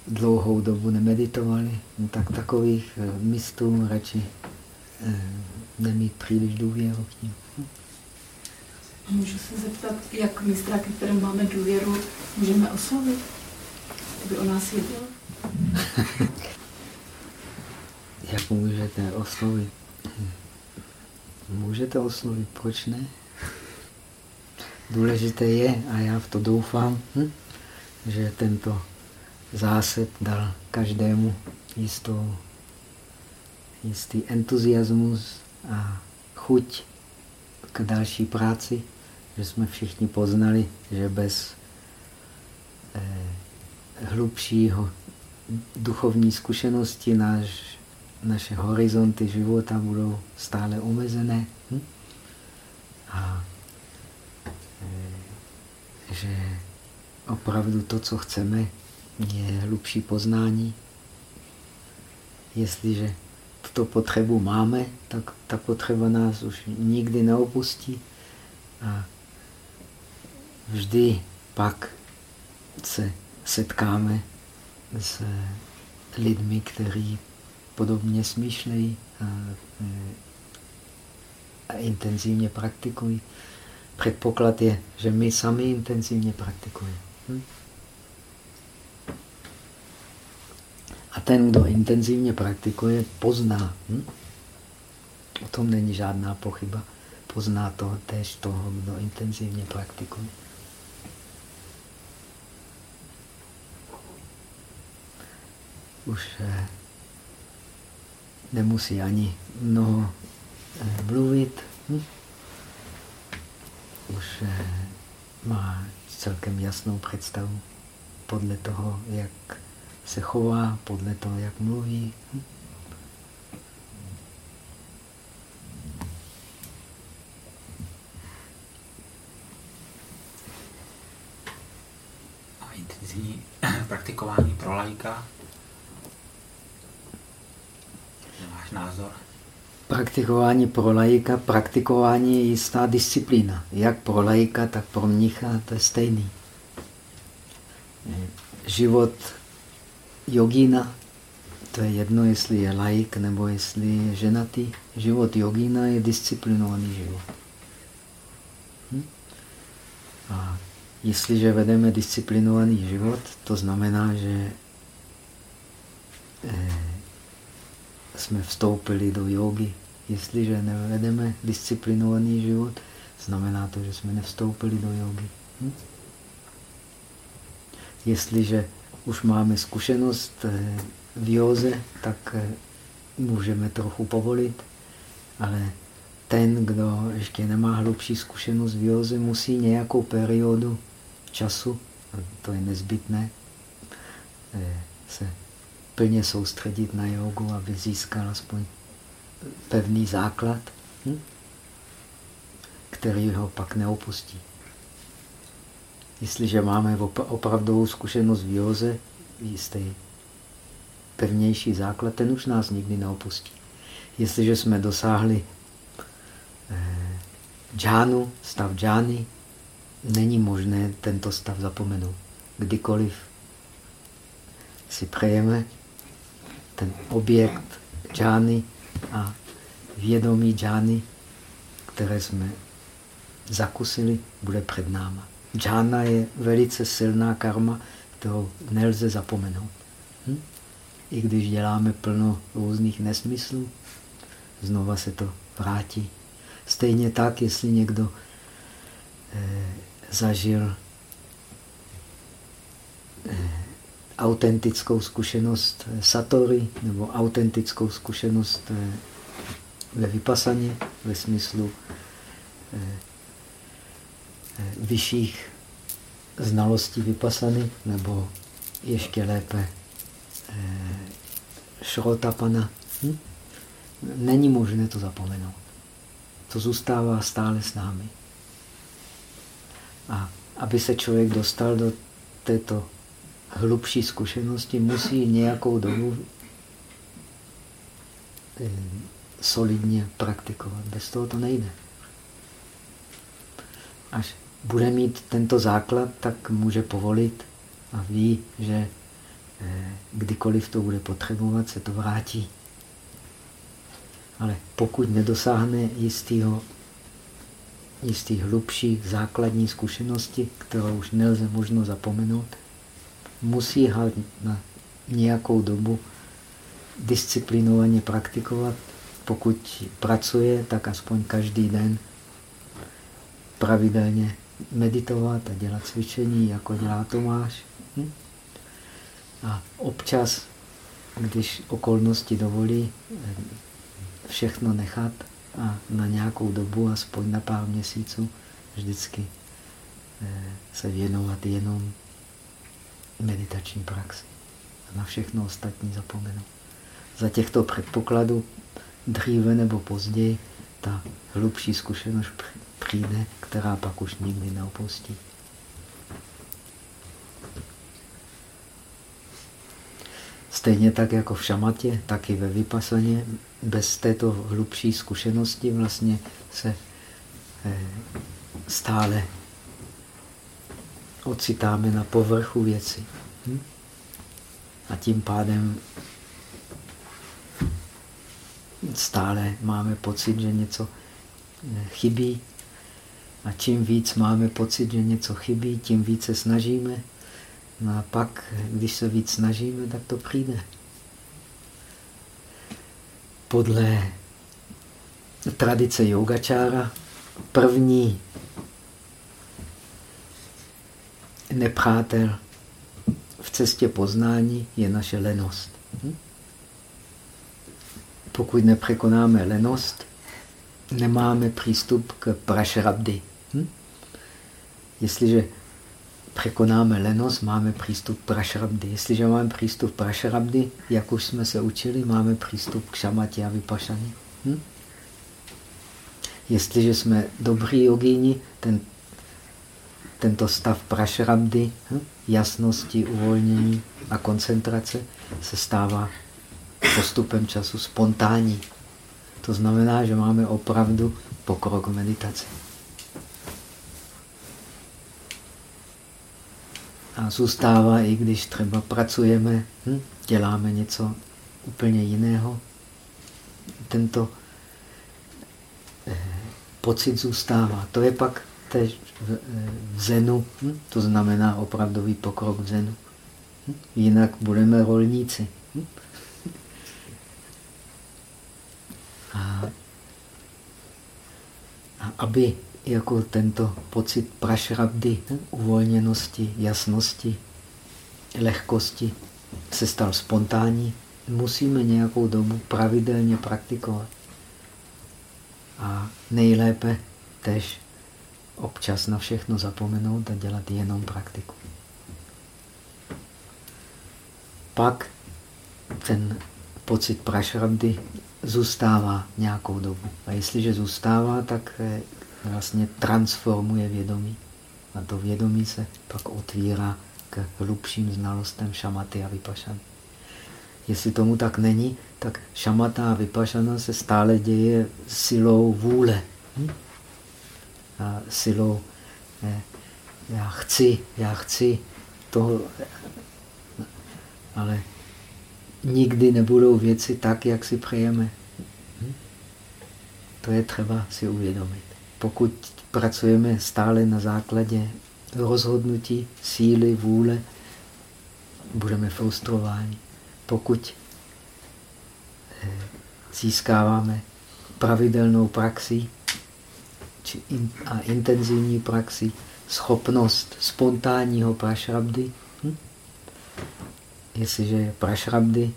dlouhou dobu nemeditovali, no tak takových eh, mistrů radši eh, nemít příliš důvěru k ním. Můžu se zeptat, jak mistra, ke kterém máme důvěru, můžeme oslovit, aby o nás věděl? jak můžete oslovit? Můžete oslovit, proč ne? Důležité je, a já v to doufám, hm? že tento zásad dal každému jistou, jistý entuziasmus a chuť k další práci, že jsme všichni poznali, že bez eh, hlubšího duchovní zkušenosti náš, naše horizonty života budou stále omezené. Hm? A eh, že opravdu to, co chceme, je hlubší poznání. Jestliže tuto potřebu máme, tak ta potřeba nás už nikdy neopustí. A vždy pak se setkáme s lidmi, kteří podobně smýšlejí a, a intenzivně praktikují. Předpoklad je, že my sami intenzivně praktikujeme. Hm? A ten, kdo intenzivně praktikuje, pozná. Hm? O tom není žádná pochyba. Pozná to tež toho, kdo intenzivně praktikuje. Už eh, nemusí ani mnoho eh, mluvit. Hm? Už eh, má celkem jasnou představu podle toho, jak se chová, podle toho, jak mluví. Hm? A intenzivní praktikování pro lajka. Máš názor? Praktikování pro lajka, praktikování je jistá disciplína. Jak pro lajka, tak pro mnicha, to je stejný. Život jogína, to je jedno, jestli je laik nebo jestli je ženatý. Život jogína je disciplinovaný život. Hm? A jestliže vedeme disciplinovaný život, to znamená, že eh, jsme vstoupili do jogy. Jestliže nevedeme disciplinovaný život, znamená to, že jsme nevstoupili do jogy. Hm? Jestliže už máme zkušenost eh, v józe, tak eh, můžeme trochu povolit, ale ten, kdo ještě nemá hlubší zkušenost v józe, musí nějakou periodu času, to je nezbytné, eh, se plně soustředit na jogu, aby získal aspoň pevný základ, hm? který ho pak neopustí. Jestliže máme opravdovou zkušenost v józe, jistý pevnější základ, ten už nás nikdy neopustí. Jestliže jsme dosáhli eh, džánu, stav džány, není možné tento stav zapomenout. Kdykoliv si přejeme ten objekt džány a vědomí džány, které jsme zakusili, bude před náma. Džána je velice silná karma, kterou nelze zapomenout. Hm? I když děláme plno různých nesmyslů, znova se to vrátí. Stejně tak, jestli někdo eh, zažil eh, autentickou zkušenost Satory nebo autentickou zkušenost eh, ve vypasaně, ve smyslu eh, eh, vyšších znalostí vypasany, nebo ještě lépe šrotapana. Hm? Není možné to zapomenout. To zůstává stále s námi. A aby se člověk dostal do této hlubší zkušenosti, musí nějakou dobu eh, solidně praktikovat. Bez toho to nejde. Až bude mít tento základ, tak může povolit a ví, že eh, kdykoliv to bude potřebovat, se to vrátí. Ale pokud nedosáhne jistého, jistý hlubší základní zkušenosti, kterou už nelze možno zapomenout, musí halt na nějakou dobu disciplinovaně praktikovat. Pokud pracuje, tak aspoň každý den pravidelně meditovat a dělat cvičení, jako dělá Tomáš. Hm? A občas, když okolnosti dovolí, všechno nechat a na nějakou dobu, aspoň na pár měsíců, vždycky eh, se věnovat jenom meditační praxi. A na všechno ostatní zapomenu. Za těchto předpokladů dříve nebo později ta hlubší zkušenost přijde, která pak už nikdy neopustí. Stejně tak jako v šamatě, tak i ve vypasaně, bez této hlubší zkušenosti vlastně se eh, stále ocitáme na povrchu věci. Hm? A tím pádem stále máme pocit, že něco chybí. A čím víc máme pocit, že něco chybí, tím více snažíme. No a pak, když se víc snažíme, tak to přijde. Podle tradice yogačára první nepřátel v cestě poznání je naše lenost. Hm? Pokud nepřekonáme lenost, nemáme přístup k prašrabdy. Hm? Jestliže překonáme lenost, máme přístup prašrabdy. Jestliže máme přístup prašrabdy, jak už jsme se učili, máme přístup k šamatě a vypašaně. Hm? Jestliže jsme dobrý jogíni, ten tento stav prašrabdy, hm, jasnosti, uvolnění a koncentrace se stává postupem času spontánní. To znamená, že máme opravdu pokrok v meditaci. A zůstává, i když třeba pracujeme, hm, děláme něco úplně jiného. Tento eh, pocit zůstává. To je pak tež v, zenu, hm? to znamená opravdový pokrok v zenu. Hm? Jinak budeme rolníci. Hm? A, a aby jako tento pocit prašrabdy, uvolněnosti, jasnosti, lehkosti se stal spontánní, musíme nějakou dobu pravidelně praktikovat. A nejlépe tež občas na všechno zapomenout a dělat jenom praktiku. Pak ten pocit prašrabdy zůstává nějakou dobu. A jestliže zůstává, tak vlastně transformuje vědomí. A to vědomí se pak otvírá k hlubším znalostem šamaty a vypašany. Jestli tomu tak není, tak šamata a vypašana se stále děje silou vůle. Hm? A silou já chci, já chci toho, ale nikdy nebudou věci tak, jak si přejeme. Hm? To je třeba si uvědomit. Pokud pracujeme stále na základě rozhodnutí, síly, vůle, budeme frustrováni. Pokud eh, získáváme pravidelnou praxi a intenzivní praxi, schopnost spontánního prašrabdy, hm? jestliže je prašrabdy,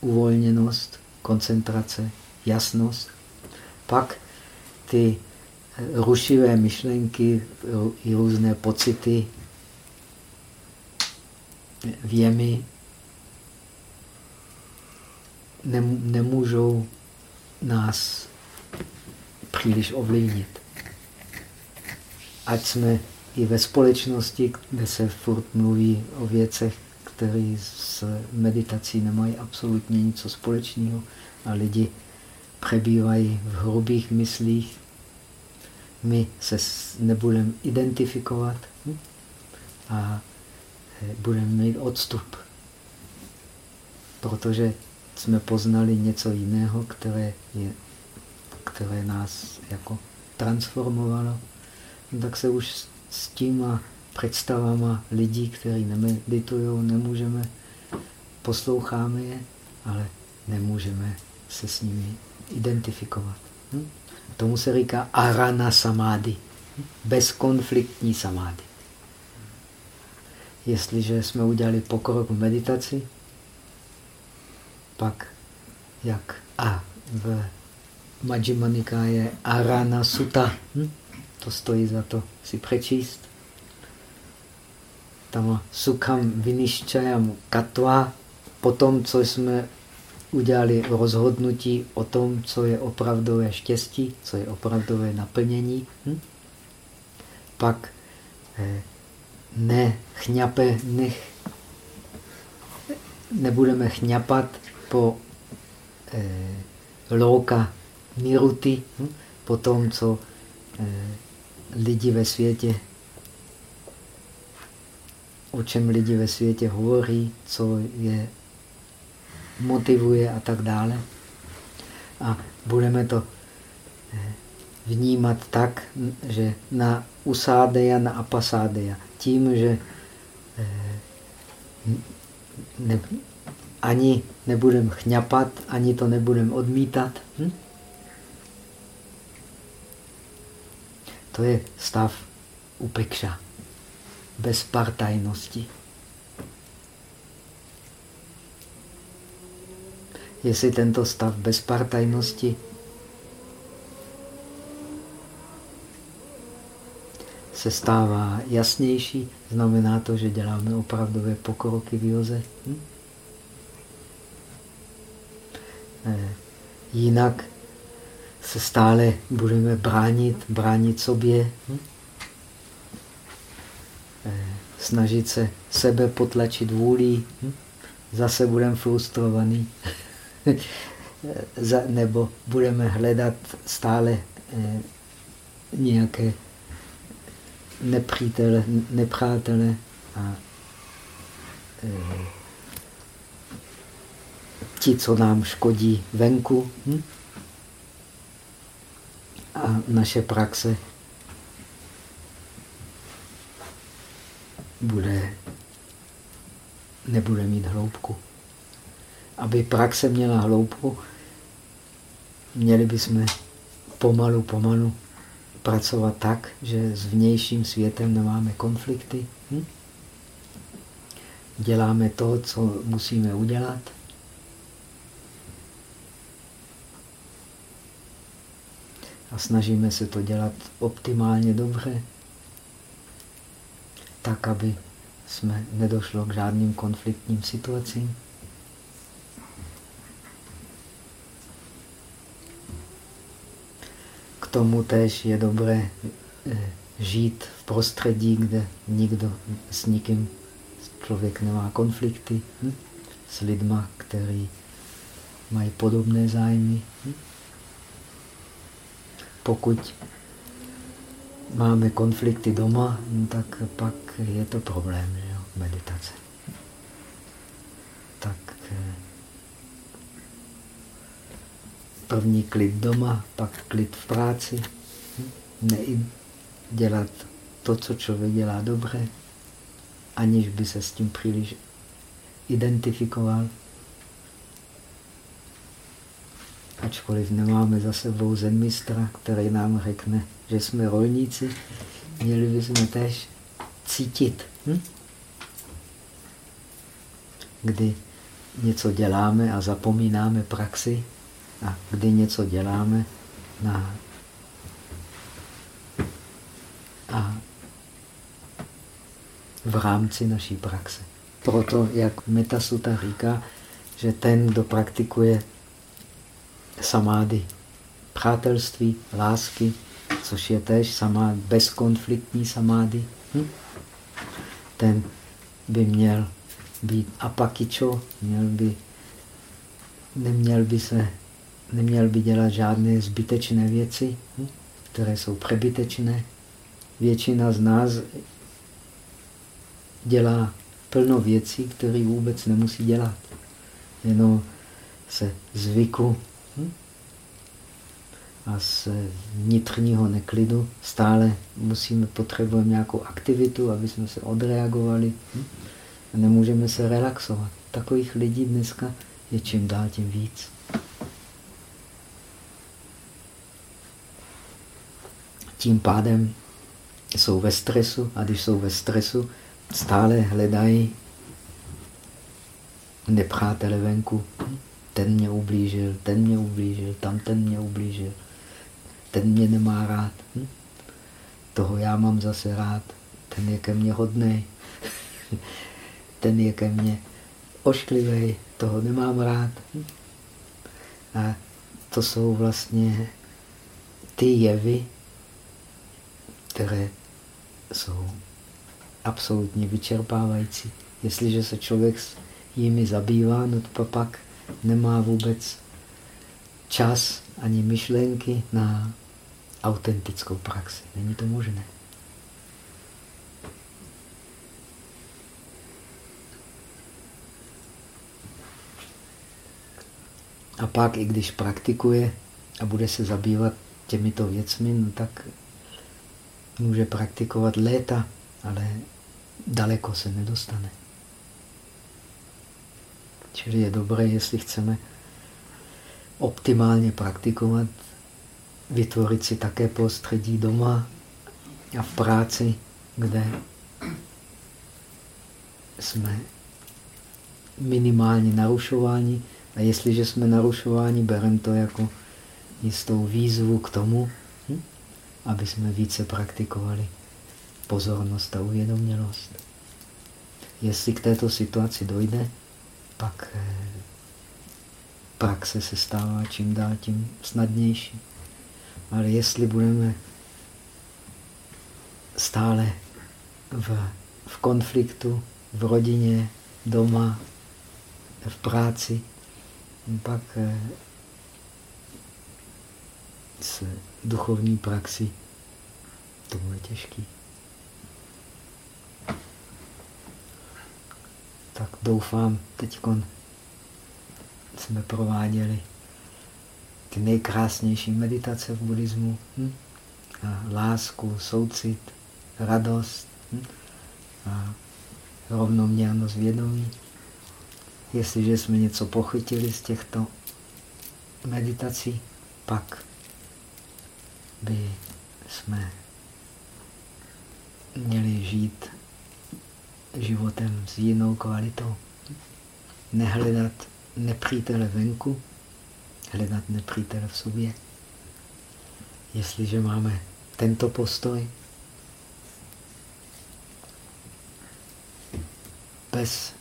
uvolněnost, koncentrace, jasnost, pak ty rušivé myšlenky i různé pocity, věmy nemůžou nás příliš ovlivnit. Ať jsme i ve společnosti, kde se furt mluví o věcech, které s meditací nemají absolutně nic společného a lidi přebývají v hrubých myslích, my se nebudeme identifikovat a eh, budeme mít odstup. Protože jsme poznali něco jiného, které, je, které nás jako transformovalo, tak se už s těma představama lidí, kteří nemeditují, nemůžeme, posloucháme je, ale nemůžeme se s nimi identifikovat. Hm? Tomu se říká arana samády, bezkonfliktní samády. Jestliže jsme udělali pokrok v meditaci, pak jak a v Majjima je Arana Sutta. Hm? To stojí za to si přečíst. Tam Sukham Viniščajam Katva, po tom, co jsme udělali rozhodnutí o tom, co je opravdové štěstí, co je opravdové naplnění. Hm? Pak eh, ne chňape, nech, nebudeme chňapat po eh, louka niruty, hm? po tom, co eh, lidi ve světě, o čem lidi ve světě hovoří, co je motivuje a tak dále. A budeme to eh, vnímat tak, že na usádeja, na apasádeja. Tím, že eh, ne, ani nebudeme chňapat, ani to nebudeme odmítat. Hm? To je stav upekša, bez partajnosti. jestli tento stav bezpartajnosti se stává jasnější, znamená to, že děláme opravdové pokroky v joze. Hm? Eh, jinak se stále budeme bránit, bránit sobě, hm? Eh, snažit se sebe potlačit vůlí, hm? zase budeme frustrovaný. nebo budeme hledat stále eh, nějaké nepřítele, nepřátele a eh, ti, co nám škodí venku. Hm? Naše praxe bude, nebude mít hloubku aby praxe měla hloubku, měli bychom pomalu, pomalu pracovat tak, že s vnějším světem nemáme konflikty. Hm? Děláme to, co musíme udělat. A snažíme se to dělat optimálně dobře. tak, aby jsme nedošlo k žádným konfliktním situacím. K tomu tež je dobré eh, žít v prostředí, kde nikdo s nikým, člověk nemá konflikty, hm? s lidma, který mají podobné zájmy. Hm? Pokud máme konflikty doma, no tak pak je to problém, že jo? meditace. Tak eh, první klid doma, pak klid v práci. Ne dělat to, co člověk dělá dobře, aniž by se s tím příliš identifikoval. Ačkoliv nemáme za sebou zenmistra, který nám řekne, že jsme rolníci, měli bychom tež cítit. Hm? Kdy něco děláme a zapomínáme praxi a kdy něco děláme na a v rámci naší praxe. Proto, jak Metasuta říká, že ten, kdo praktikuje samády, přátelství, lásky, což je tež samády, bezkonfliktní samády, hm? ten by měl být apakičo, měl by, neměl by se, neměl by dělat žádné zbytečné věci, hm? které jsou přebytečné. Většina z nás dělá plno věcí, které vůbec nemusí dělat. Jenom se zvyku? A z vnitřního neklidu stále musíme potřebujeme nějakou aktivitu, aby jsme se odreagovali. Hm? A nemůžeme se relaxovat. Takových lidí dneska je čím dál tím víc. Tím pádem jsou ve stresu a když jsou ve stresu, stále hledají nepřátele venku. Ten mě ublížil, ten mě ublížil, tam ten mě ublížil, ten mě nemá rád. Hm? Toho já mám zase rád, ten je ke mně hodný, ten je ke mně ošklivý, toho nemám rád. Hm? A to jsou vlastně ty jevy, které jsou absolutně vyčerpávající. Jestliže se člověk s jimi zabývá, no to pak nemá vůbec čas ani myšlenky na autentickou praxi. Není to možné. A pak, i když praktikuje a bude se zabývat těmito věcmi, no tak může praktikovat léta, ale daleko se nedostane. Čili je dobré, jestli chceme optimálně praktikovat, vytvořit si také prostředí doma a v práci, kde jsme minimálně narušováni. A jestliže jsme narušováni, bereme to jako jistou výzvu k tomu, hm? aby jsme více praktikovali pozornost a uvědomělost. Jestli k této situaci dojde, pak eh, praxe se stává čím dál tím snadnější. Ale jestli budeme stále v, v konfliktu, v rodině, doma, v práci, pak eh, s duchovní praxi to bude těžký. Tak doufám, teď jsme prováděli ty nejkrásnější meditace v buddhismu. Hm? A lásku, soucit, radost hm? a rovnoměrnost vědomí. Jestliže jsme něco pochytili z těchto meditací, pak by jsme měli žít životem s jinou kvalitou. Nehledat nepřítele venku, hledat nepřítele v sobě. Jestliže máme tento postoj, bez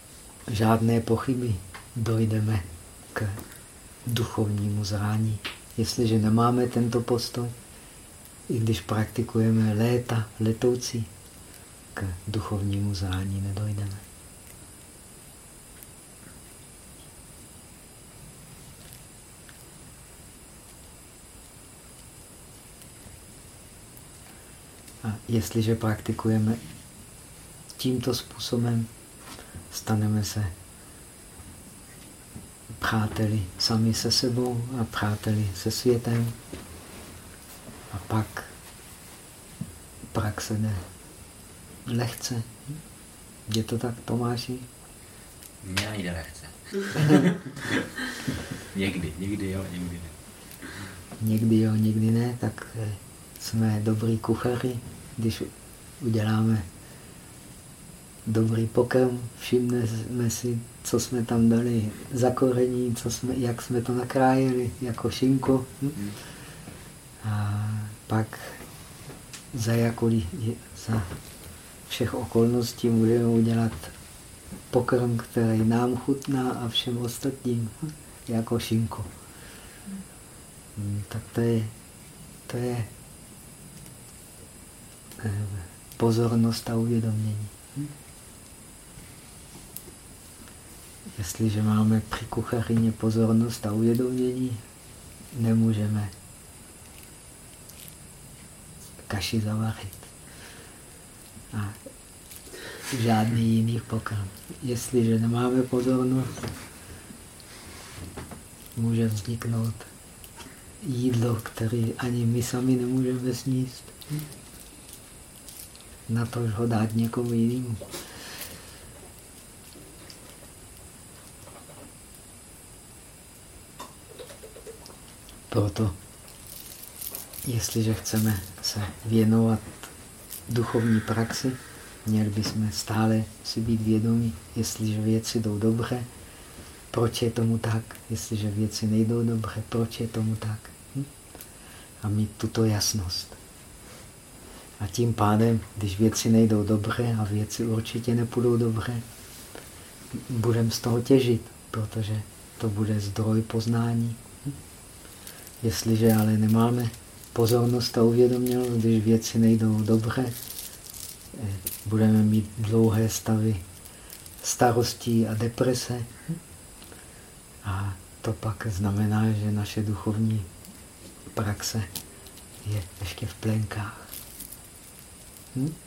žádné pochyby dojdeme k duchovnímu zrání. Jestliže nemáme tento postoj, i když praktikujeme léta letoucí, k duchovnímu zrání nedojdeme. A jestliže praktikujeme tímto způsobem, staneme se přáteli sami se sebou a přáteli se světem. A pak praxe jde lehce. Je to tak, Tomáši? Mně nejde lehce. někdy, někdy jo, někdy ne. Někdy jo, někdy ne, tak eh, jsme dobrý kuchaři, když uděláme dobrý pokrm, všimneme si, co jsme tam dali za korení, co jsme, jak jsme to nakrájeli, jako šinku. Hm? A pak za jakolí, za všech okolností můžeme udělat pokrm, který nám chutná a všem ostatním, hm? jako šinku. Hm, tak to je, to je pozornost a uvědomění. Hm? Jestliže máme při kuchařině pozornost a uvědomění, nemůžeme kaši zavařit. A žádný jiný pokrm. Jestliže nemáme pozornost, může vzniknout jídlo, které ani my sami nemůžeme sníst. Na to ho dát někomu jinému. Proto, jestliže chceme se věnovat duchovní praxi, měli bychom stále si být vědomí, jestliže věci jdou dobře, proč je tomu tak, jestliže věci nejdou dobře, proč je tomu tak. Hm? A mít tuto jasnost. A tím pádem, když věci nejdou dobře a věci určitě nepůjdou dobře, budeme z toho těžit, protože to bude zdroj poznání. Jestliže ale nemáme pozornost a uvědomělost, když věci nejdou dobře, eh, budeme mít dlouhé stavy starostí a deprese. A to pak znamená, že naše duchovní praxe je ještě v plenkách. Hm?